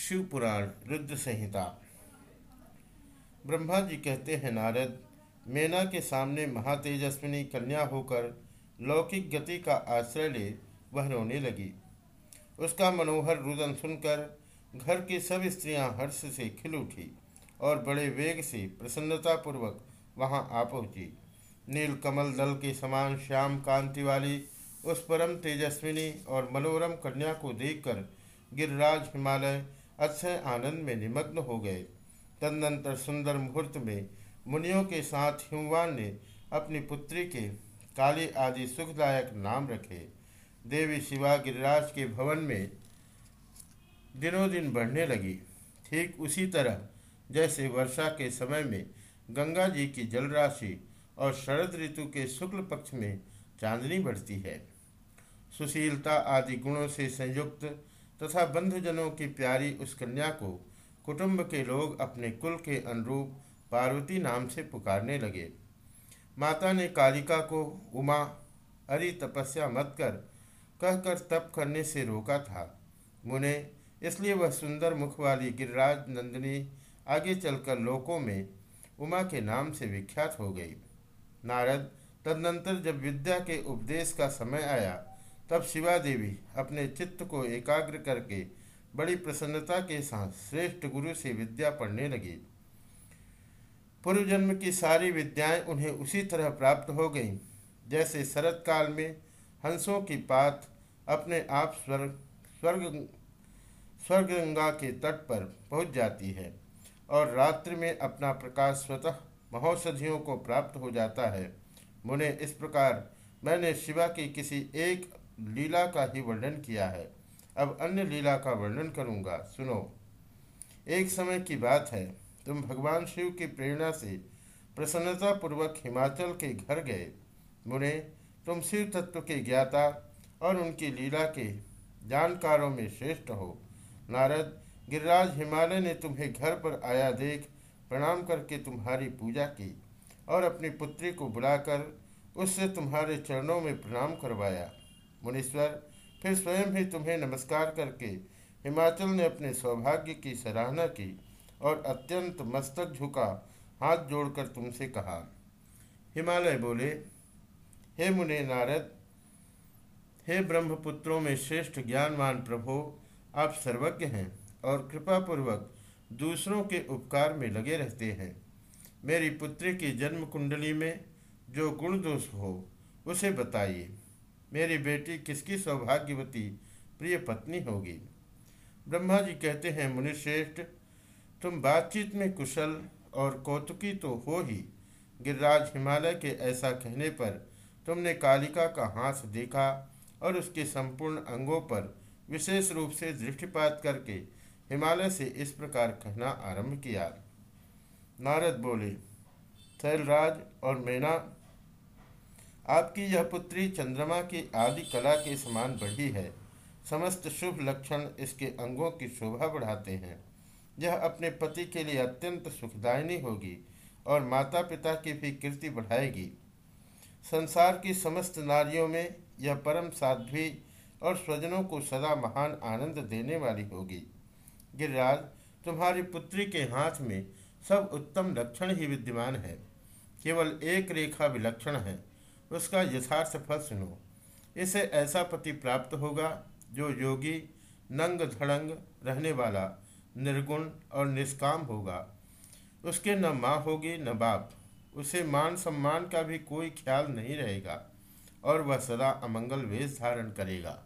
शिव पुराण रुद्र संहिता। ब्रह्मा जी कहते हैं, नारद, मेना के सामने महातेजस्विनी कन्या होकर लौकिक गति का आश्रय ले, वह रोने लगी। उसका मनोहर रुदन सुनकर घर की सब स्त्रियाँ हर्ष से खिल उठी और बड़े वेग से प्रसन्नतापूर्वक वहाँ आ पहुँची। नील कमल दल के समान श्याम कांति वाली उस परम तेजस्विनी और मनोरम कन्या को देखकर गिरिराज हिमालय अक्षय आनंद में निमग्न हो गए। तदनंतर सुंदर मुहूर्त में मुनियों के साथ हिमवान ने अपनी पुत्री के काली आदि सुखदायक नाम रखे। देवी शिवा गिरिराज के भवन में दिनों दिन बढ़ने लगी। ठीक उसी तरह जैसे वर्षा के समय में गंगा जी की जलराशि और शरद ऋतु के शुक्ल पक्ष में चांदनी बढ़ती है। सुशीलता आदि गुणों से संयुक्त तथा बंधुजनों की प्यारी उस कन्या को कुटुंब के लोग अपने कुल के अनुरूप पार्वती नाम से पुकारने लगे। माता ने कालिका को, उमा, अरि तपस्या मत कर, कहकर तप करने से रोका था। मुने, इसलिए वह सुंदर मुख वाली गिरिराज नंदिनी आगे चलकर लोकों में उमा के नाम से विख्यात हो गई। नारद तदनंतर जब विद्या के उपदेश का समय आया तब शिवा देवी अपने चित्त को एकाग्र करके बड़ी प्रसन्नता के साथ श्रेष्ठ गुरु से विद्या पढ़ने लगी। पूर्व जन्म की सारी विद्याएँ उन्हें उसी तरह प्राप्त हो गईं, जैसे शरत काल में हंसों की पात अपने आप स्वर्ग स्वर्ग, स्वर्गगंगा के तट पर पहुँच जाती है और रात्रि में अपना प्रकाश स्वतः महौषधियों को प्राप्त हो जाता है। मुने इस प्रकार मैंने शिवा की किसी एक लीला का ही वर्णन किया है। अब अन्य लीला का वर्णन करूँगा। सुनो। एक समय की बात है। तुम भगवान शिव की प्रेरणा से प्रसन्नता पूर्वक हिमाचल के घर गए। मुने, तुम शिव तत्व के ज्ञाता और उनकी लीला के जानकारों में श्रेष्ठ हो। नारद, गिरिराज हिमालय ने तुम्हें घर पर आया देख प्रणाम करके तुम्हारी पूजा की और अपनी पुत्री को बुलाकर उससे तुम्हारे चरणों में प्रणाम करवाया। मुनीश्वर, फिर स्वयं ही तुम्हें नमस्कार करके हिमाचल ने अपने सौभाग्य की सराहना की और अत्यंत मस्तक झुका हाथ जोड़कर तुमसे कहा। हिमालय बोले, हे मुने नारद, हे ब्रह्मपुत्रों में श्रेष्ठ ज्ञानवान प्रभो, आप सर्वज्ञ हैं और कृपापूर्वक दूसरों के उपकार में लगे रहते हैं। मेरी पुत्री की जन्म कुंडली में जो गुण दोष हो, उसे बताइए। मेरी बेटी किसकी सौभाग्यवती प्रिय पत्नी होगी? ब्रह्मा जी कहते हैं, मुनिश्रेष्ठ, तुम बातचीत में कुशल और कौतुकी तो हो ही। गिरिराज हिमालय के ऐसा कहने पर तुमने कालिका का हाथ देखा और उसके संपूर्ण अंगों पर विशेष रूप से दृष्टिपात करके हिमालय से इस प्रकार कहना आरंभ किया। नारद बोले शैलराज और मैना आपकी यह पुत्री चंद्रमा की आदि कला के समान बढ़ी है। समस्त शुभ लक्षण इसके अंगों की शोभा बढ़ाते हैं। यह अपने पति के लिए अत्यंत सुखदायिनी होगी और माता पिता की भी कीर्ति बढ़ाएगी। संसार की समस्त नारियों में यह परम साध्वी और स्वजनों को सदा महान आनंद देने वाली होगी। गिरिराज, तुम्हारी पुत्री के हाथ में सब उत्तम लक्षण ही विद्यमान है। केवल एक रेखा विलक्षण है। उसका यथार्थ फल सुनो। इसे ऐसा पति प्राप्त होगा जो योगी, नंग धड़ंग रहने वाला, निर्गुण और निष्काम होगा। उसके न माँ होगी, न बाप। उसे मान सम्मान का भी कोई ख्याल नहीं रहेगा और वह सदा अमंगल वेश धारण करेगा।